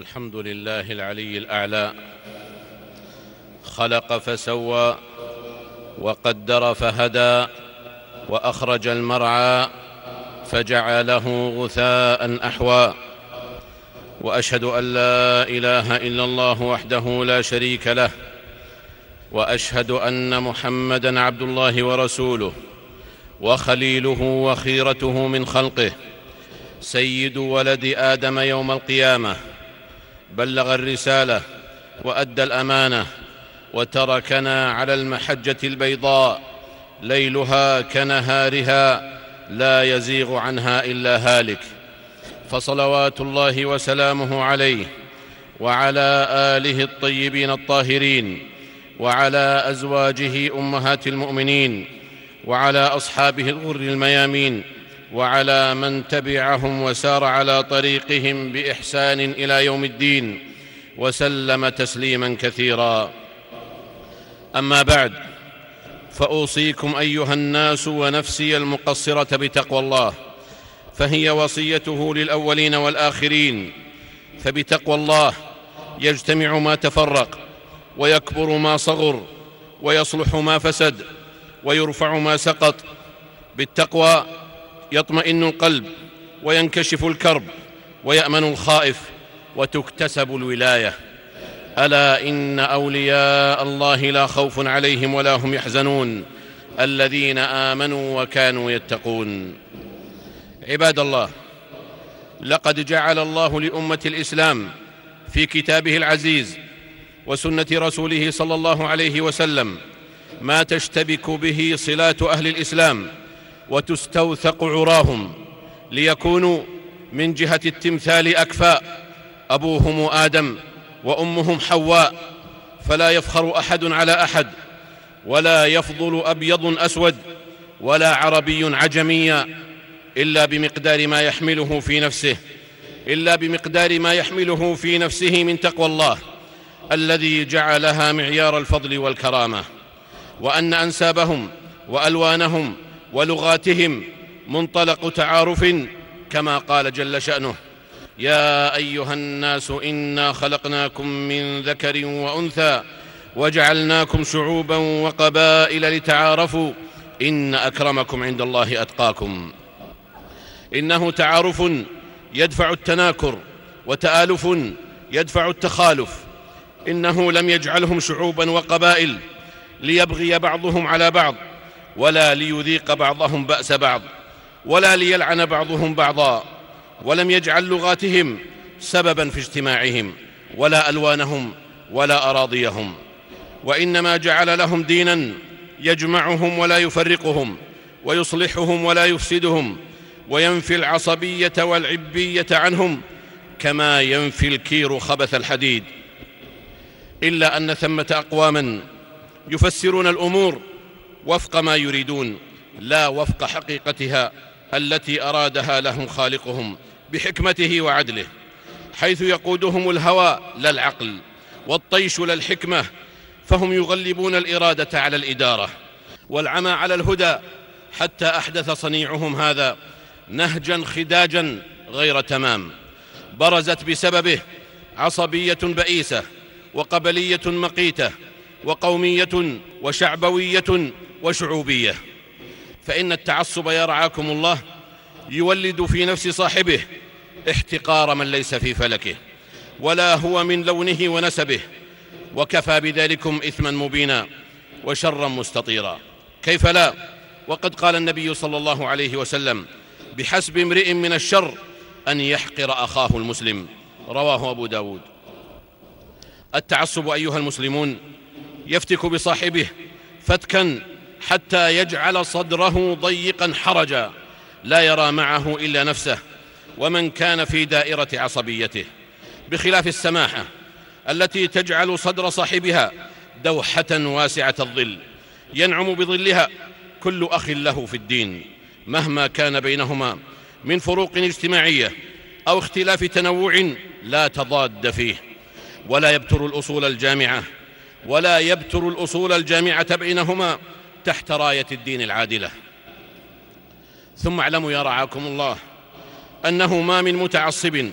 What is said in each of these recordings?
الحمد لله العلي الأعلى. خلق فسوى وقدر فهدى وأخرج المرعى فجعله غثاء أحوى. وأشهد أن لا إله إلا الله وحده لا شريك له. وأشهد أن محمدا عبد الله ورسوله وخليله وخيرته من خلقه. سيد ولد آدم يوم القيامة. بلغ الرسالة وأدى الأمانة وتركنا على المحجة البيضاء ليلها كنهارها لا يزيغ عنها إلا هالك. فصلوات الله وسلامه عليه وعلى آله الطيبين الطاهرين وعلى أزواجه أمهات المؤمنين وعلى أصحابه الغر الميامين وعلى من تبعهم وسار على طريقهم بإحسان إلى يوم الدين وسلم تسليما كثيرا. أما بعد فأوصيكم أيها الناس ونفسي المقصرة بتقوى الله فهي وصيته للأولين والآخرين فبتقوى الله يجتمع ما تفرق ويكبر ما صغر ويصلح ما فسد ويرفع ما سقط بالتقوى يطمئن القلب وينكشف الكرب ويأمن الخائف وتكتسب الولاية. ألا إن أولياء الله لا خوف عليهم ولا هم يحزنون. الذين آمنوا وكانوا يتقون. عباد الله لقد جعل الله لأمة الإسلام في كتابه العزيز وسنة رسوله صلى الله عليه وسلم ما تشتبك به صلات أهل الإسلام وتستوثق عراهم ليكونوا من جهة التمثال أكفاء. أبوهم آدم وأمهم حواء. فلا يفخر أحد على أحد ولا يفضل أبيض أسود ولا عربي عجميا إلا بمقدار ما يحمله في نفسه إلا بمقدار ما يحمله في نفسه من تقوى الله الذي جعلها معيار الفضل والكرامة. وأن أنسابهم وألوانهم ولغاتهم منطلق تعارف كما قال جل شأنه. يا أيها الناس إنا خلقناكم من ذكر وأنثى وجعلناكم شعوبا وقبائل لتعارفوا. إن أكرمكم عند الله أتقاكم. إنه تعارف يدفع التناكر وتآلف يدفع التخالف. إنه لم يجعلهم شعوبا وقبائل ليبغي بعضهم على بعض. ولا ليذيق بعضهم بأس بعض ولا ليلعن بعضهم بعضا ولم يجعل لغاتهم سببا في اجتماعهم ولا ألوانهم ولا أراضيهم. وإنما جعل لهم دينا يجمعهم ولا يفرقهم ويصلحهم ولا يفسدهم وينفي العصبية والعبية عنهم كما ينفي الكير خبث الحديد. إلا أن ثمة أقواما يفسرون الأمور وفق ما يريدون لا وفق حقيقتها التي أرادها لهم خالقهم بحكمته وعدله حيث يقودهم الهوى لا العقل والطيش لا الحكمة فهم يغلبون الإرادة على الإدارة والعمى على الهدى حتى أحدث صنيعهم هذا نهجا خداجا غير تمام برزت بسببه عصبية بئيسة وقبلية مقيتة وقومية وشعبوية وشعوبية. فإن التعصب يرعاكم الله يولد في نفس صاحبه احتقار من ليس في فلكه ولا هو من لونه ونسبه وكفى بذلكم إثما مبينا وشرا مستطيرا. كيف لا؟ وقد قال النبي صلى الله عليه وسلم بحسب امرئ من الشر أن يحقر أخاه المسلم رواه أبو داود. التعصب أيها المسلمون يفتك بصاحبه فتكا حتى يجعل صدره ضيقا حرجا لا يرى معه إلا نفسه ومن كان في دائرة عصبيته. بخلاف السماحة التي تجعل صدر صاحبها دوحة واسعة الظل ينعم بظلها كل أخ له في الدين مهما كان بينهما من فروق اجتماعية أو اختلاف تنوع لا تضاد فيه. ولا يبتر الأصول الجامعة ولا يبتر الأصول الجامعة بينهما تحت راية الدين العادلة. ثم اعلموا يا رعاكم الله أنه ما من متعصب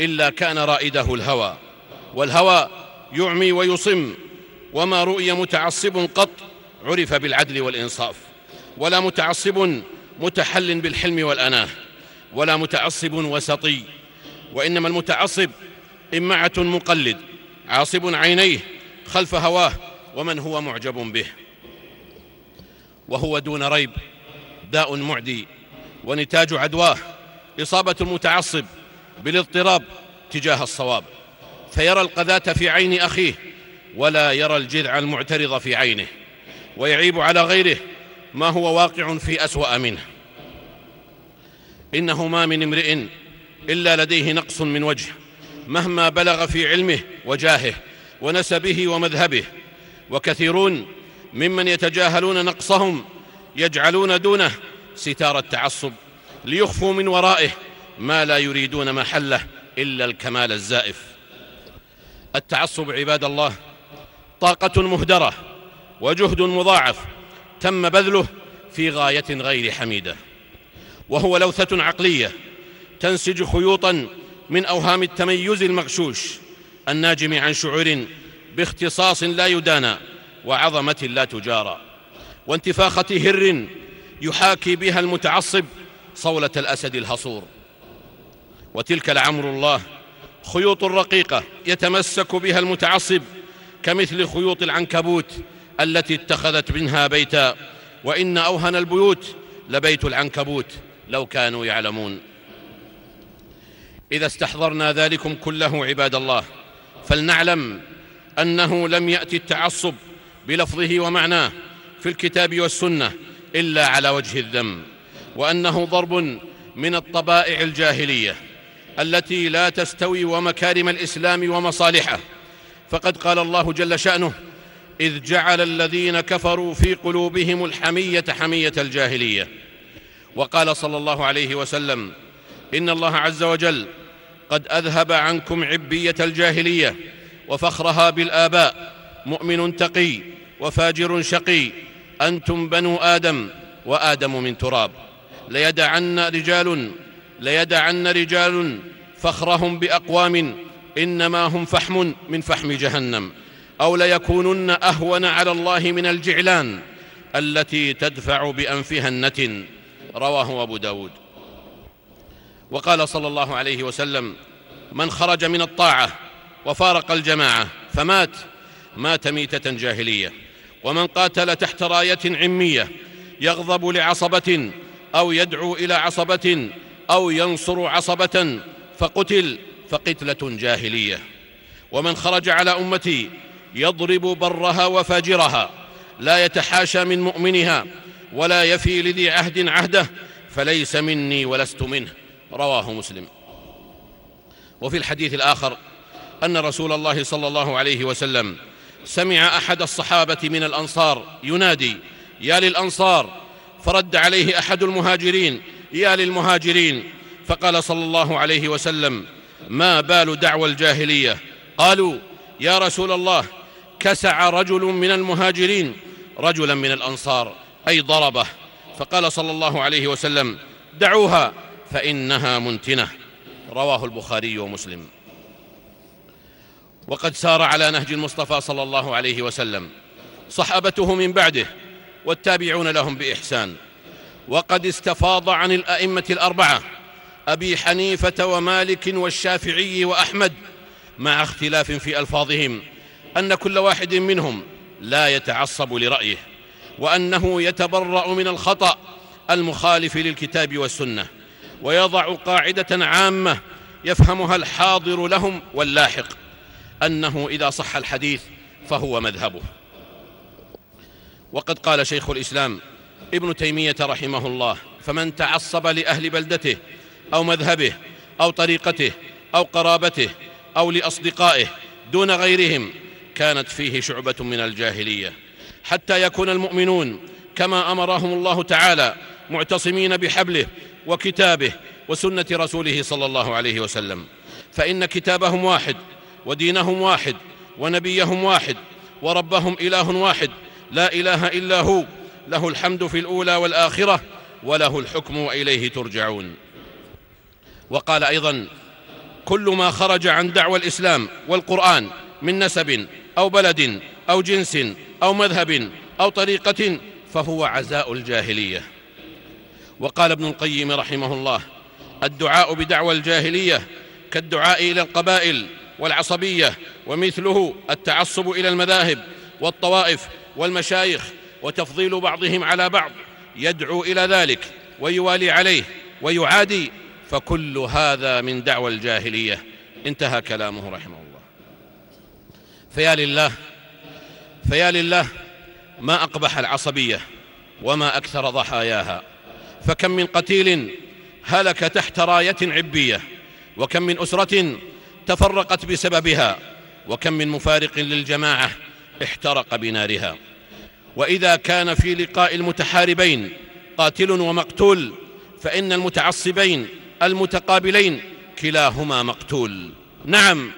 إلا كان رائده الهوى والهوى يعمي ويصم وما رؤي متعصب قط عرف بالعدل والإنصاف ولا متعصب متحل بالحلم والأناة ولا متعصب وسطي وإنما المتعصب إمعة مقلد عاصب عينيه خلف هواه ومن هو معجب به. وهو دون ريب داء معدي ونتاج عدواه إصابة المتعصب بالاضطراب تجاه الصواب. فيرى القذاة في عين أخيه ولا يرى الجذع المعترض في عينه ويعيب على غيره ما هو واقع في أسوأ منه. إنه ما من امرئ إلا لديه نقص من وجه مهما بلغ في علمه وجاهه. ونسبه ومذهبه. وكثيرون ممن يتجاهلون نقصهم يجعلون دونه ستار التعصب ليخفوا من ورائه ما لا يريدون محله إلا الكمال الزائف. التعصب عباد الله طاقة مهدرة وجهد مضاعف تم بذله في غاية غير حميدة. وهو لوثة عقلية تنسج خيوطا من أوهام التميز المغشوش. الناجم عن شعور باختصاص لا يدانى وعظمة لا تجارى. وانتفاخة هر يحاكي بها المتعصب صولة الأسد الهصور. وتلك لعمر الله خيوط رقيقة يتمسك بها المتعصب كمثل خيوط العنكبوت التي اتخذت منها بيتا. وإن أوهن البيوت لبيت العنكبوت لو كانوا يعلمون. إذا استحضرنا ذلكم كله عباد الله. فلنعلم أنه لم يات التعصب بلفظه ومعناه في الكتاب والسنة إلا على وجه الذم وأنه ضرب من الطبائع الجاهلية التي لا تستوي ومكارم الإسلام ومصالحه. فقد قال الله جل شأنه إذ جعل الذين كفروا في قلوبهم الحمية حمية الجاهلية. وقال صلى الله عليه وسلم إن الله عز وجل قد أذهب عنكم عبية الجاهلية وفخرها بالآباء مؤمن تقي وفاجر شقي أنتم بنو آدم وآدم من تراب. ليدعن رجال ليدعن رجال فخرهم بأقوام إنما هم فحم من فحم جهنم. أو ليكونن أهون على الله من الجعلان التي تدفع بأنفها النتن. رواه أبو داود. وقال صلى الله عليه وسلم من خرج من الطاعة وفارق الجماعة فمات مات ميتة جاهلية. ومن قاتل تحت راية عمية يغضب لعصبة أو يدعو إلى عصبة أو ينصر عصبة فقتل فقتلة جاهلية. ومن خرج على أمتي يضرب برها وفاجرها لا يتحاشى من مؤمنها ولا يفي لذي عهد عهده فليس مني ولست منه. رواه مسلم. وفي الحديث الآخر أن رسول الله صلى الله عليه وسلم سمع أحد الصحابة من الأنصار ينادي يا للأنصار! فرد عليه أحد المهاجرين يا للمهاجرين! فقال صلى الله عليه وسلم ما بال دعوى الجاهلية؟ قالوا يا رسول الله كسع رجل من المهاجرين رجلا من الأنصار أي ضربه. فقال صلى الله عليه وسلم دعوها! فإنها منتنة. رواه البخاري ومسلم. وقد سار على نهج المصطفى صلى الله عليه وسلم. صحابته من بعده والتابعون لهم بإحسان. وقد استفاض عن الأئمة الأربعة أبي حنيفة ومالك والشافعي وأحمد مع اختلاف في ألفاظهم أن كل واحد منهم لا يتعصب لرأيه وأنه يتبرأ من الخطأ المخالف للكتاب والسنة. ويضع قاعدة عامة يفهمها الحاضر لهم واللاحق أنه إذا صح الحديث فهو مذهبه. وقد قال شيخ الإسلام ابن تيمية رحمه الله فمن تعصب لأهل بلدته أو مذهبه أو طريقته أو قرابته أو لأصدقائه دون غيرهم كانت فيه شعبة من الجاهلية حتى يكون المؤمنون كما أمرهم الله تعالى معتصمين بحبله وكتابه وسنة رسوله صلى الله عليه وسلم. فإن كتابهم واحد ودينهم واحد ونبيهم واحد وربهم إله واحد لا إله إلا هو له الحمد في الأولى والآخرة وله الحكم وإليه ترجعون. وقال أيضا كل ما خرج عن دعوى الإسلام والقرآن من نسب أو بلد أو جنس أو مذهب أو طريقة فهو عزاء الجاهلية. وقال ابن القيم رحمه الله الدعاء بدعوى الجاهلية كالدعاء إلى القبائل والعصبية ومثله التعصب إلى المذاهب والطوائف والمشايخ وتفضيل بعضهم على بعض يدعو إلى ذلك ويوالي عليه ويعادي فكل هذا من دعوى الجاهلية. انتهى كلامه رحمه الله. فيا لله فيا لله ما أقبح العصبية وما أكثر ضحاياها. فكم من قتيل هلك تحت راية عبية وكم من أسرة تفرقت بسببها وكم من مفارق للجماعة احترق بنارها. وإذا كان في لقاء المتحاربين قاتل ومقتول فإن المتعصبين المتقابلين كلاهما مقتول. نعم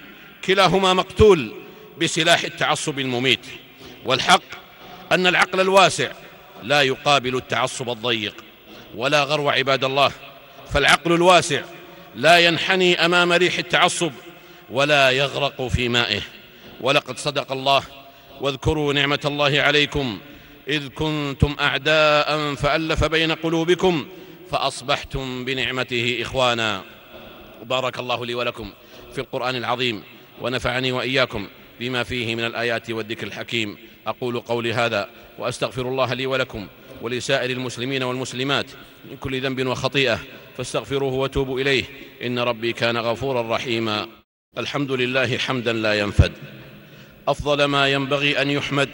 كلاهما مقتول بسلاح التعصب المميت. والحق أن العقل الواسع لا يقابل التعصب الضيق. ولا غرو عباد الله فالعقل الواسع لا ينحني أمام ريح التعصب ولا يغرق في مائه. ولقد صدق الله واذكروا نعمة الله عليكم إذ كنتم أعداء فألف بين قلوبكم فأصبحتم بنعمته إخوانا. بارك الله لي ولكم في القرآن العظيم ونفعني وإياكم بما فيه من الآيات والذكر الحكيم. أقول قولي هذا وأستغفر الله لي ولكم ولسائر المسلمين والمسلمات من كل ذنب وخطيئة فاستغفروه وتوبوا إليه. إن ربي كان غفورا رحيما. الحمد لله حمدا لا ينفد. أفضل ما ينبغي أن يحمد.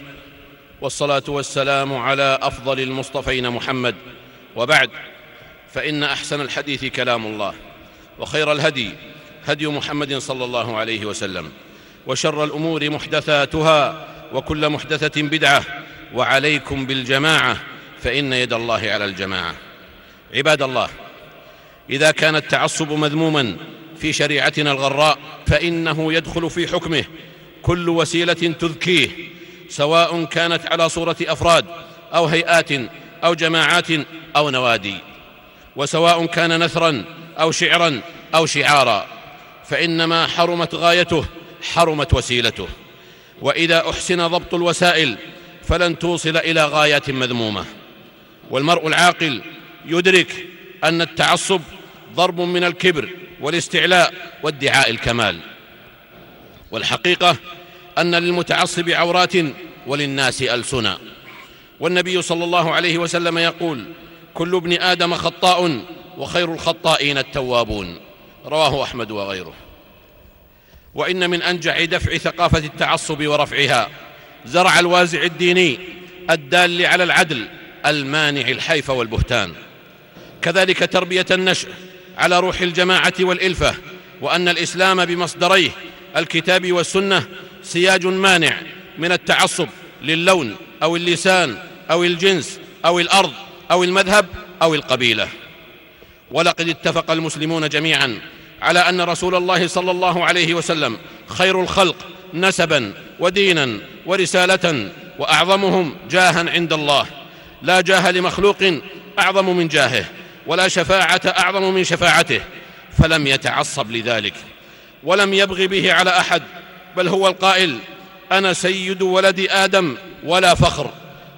والصلاة والسلام على أفضل المصطفين محمد. وبعد فإن أحسن الحديث كلام الله. وخير الهدي هدي محمد صلى الله عليه وسلم. وشر الأمور محدثاتها وكل محدثة بدعة. وعليكم بالجماعة. فإن يد الله على الجماعة. عباد الله إذا كان التعصب مذموما في شريعتنا الغراء فإنه يدخل في حكمه. كل وسيلة تذكيه سواء كانت على صورة أفراد أو هيئات أو جماعات أو نوادي. وسواء كان نثرا أو شعرا أو شعارا. فإنما حرمت غايته حرمت وسيلته. وإذا أحسن ضبط الوسائل فلن توصل إلى غايات مذمومة. والمرء العاقل يدرك أن التعصب ضرب من الكبر والاستعلاء وادعاء الكمال. والحقيقة أن للمتعصب عورات وللناس السنا والنبي صلى الله عليه وسلم يقول كل ابن آدم خطاء وخير الخطائين التوابون رواه أحمد وغيره. وإن من أنجع دفع ثقافة التعصب ورفعها زرع الوازع الديني الدال على العدل المانع الحيف والبهتان. كذلك تربية النشء على روح الجماعة والإلفة وأن الإسلام بمصدريه الكتاب والسنة سياج مانع من التعصب للون أو اللسان أو الجنس أو الأرض أو المذهب أو القبيلة. ولقد اتفق المسلمون جميعا على أن رسول الله صلى الله عليه وسلم خير الخلق نسبا ودينا ورسالة وأعظمهم جاها عند الله. لا جاه لمخلوق أعظم من جاهه ولا شفاعة أعظم من شفاعته فلم يتعصب لذلك ولم يبغ به على أحد بل هو القائل أنا سيد ولد آدم ولا فخر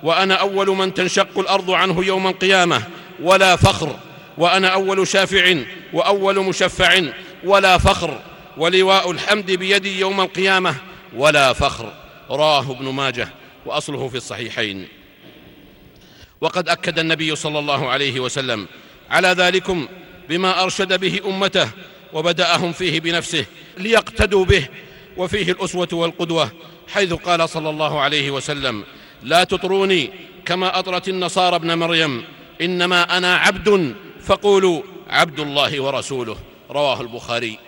وأنا أول من تنشق الأرض عنه يوم القيامة ولا فخر وأنا أول شافع وأول مشفع ولا فخر ولواء الحمد بيدي يوم القيامة ولا فخر. راه ابن ماجه وأصله في الصحيحين. وقد أكد النبي صلى الله عليه وسلم على ذلكم بما أرشد به أمته وبدأهم فيه بنفسه ليقتدوا به وفيه الأسوة والقدوة حيث قال صلى الله عليه وسلم لا تطروني كما أطرت النصارى ابن مريم إنما أنا عبد فقولوا عبد الله ورسوله. رواه البخاري.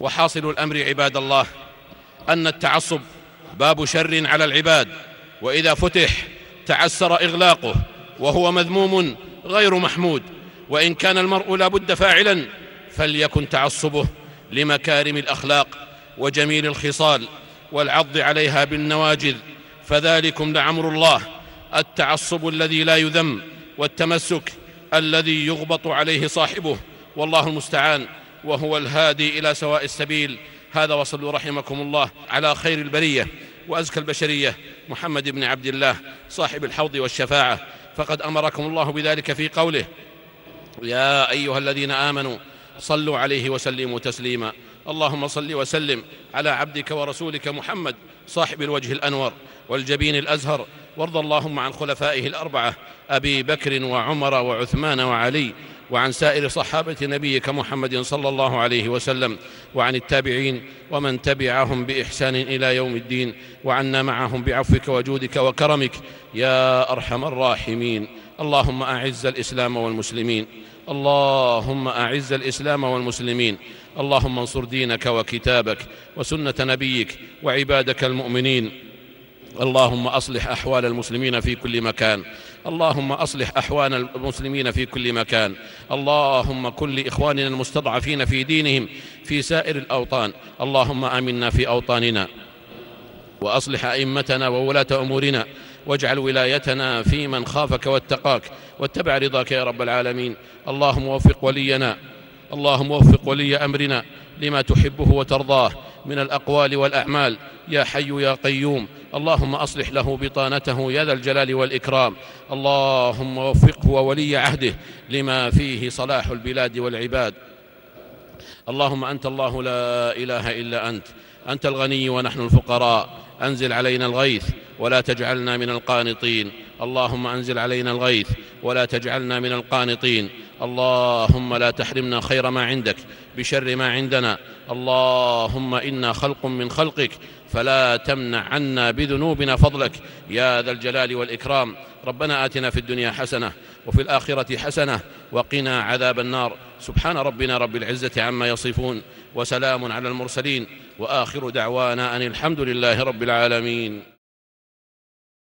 وحاصل الأمر عباد الله أن التعصب باب شر على العباد وإذا فتح تعسر إغلاقه وهو مذموم غير محمود وإن كان المرء لا بد فاعلا فليكن تعصبه لمكارم الأخلاق وجميل الخصال والعض عليها بالنواجذ فذلكم لعمر الله التعصب الذي لا يذم والتمسك الذي يغبط عليه صاحبه والله المستعان وهو الهادي إلى سواء السبيل. هذا وصلوا رحمكم الله على خير البرية. وأزكى البشرية محمد بن عبد الله صاحب الحوض والشفاعة. فقد أمركم الله بذلك في قوله يا أيها الذين آمنوا صلوا عليه وسلموا تسليما. اللهم صل وسلم على عبدك ورسولك محمد صاحب الوجه الأنور والجبين الأزهر. وارض اللهم عن خلفائه الأربعة أبي بكر وعمر وعثمان وعلي وعن سائر صحابة نبيك محمد صلى الله عليه وسلم وعن التابعين ومن تبعهم بإحسان إلى يوم الدين وعنا معهم بعفوك وجودك وكرمك. يا أرحم الراحمين. اللهم أعز الإسلام والمسلمين. اللهم أعز الإسلام والمسلمين. اللهم انصر دينك وكتابك وسنة نبيك وعبادك المؤمنين. اللهم أصلح أحوال المسلمين في كل مكان. اللهم أصلح أحوال المسلمين في كل مكان. اللهم كن لإخواننا المستضعفين في دينهم في سائر الأوطان. اللهم آمنا في أوطاننا وأصلح أئمتنا وولاة أمورنا. واجعل ولايتنا في من خافك واتقاك. واتبع رضاك يا رب العالمين. اللهم وفق ولينا. اللهم وفق ولي أمرنا لما تحبه وترضاه من الأقوال والأعمال. يا حي يا قيوم. اللهم أصلح له بطانته يا ذا الجلال والإكرام. اللهم وفقه وولي عهده لما فيه صلاح البلاد والعباد. اللهم أنت الله لا إله إلا أنت. أنت الغني ونحن الفقراء. أنزل علينا الغيث ولا تجعلنا من القانطين. اللهم انزل علينا الغيث ولا تجعلنا من القانطين اللهم لا تحرمنا خير ما عندك بشر ما عندنا اللهم إنا خلق من خلقك فلا تمنع عنا بذنوبنا فضلك يا ذا الجلال والإكرام ربنا آتنا في الدنيا حسنة وفي الآخرة حسنة وقنا عذاب النار سبحان ربنا رب العزة عما يصفون وسلام على المرسلين وآخر دعوانا أن الحمد لله رب العالمين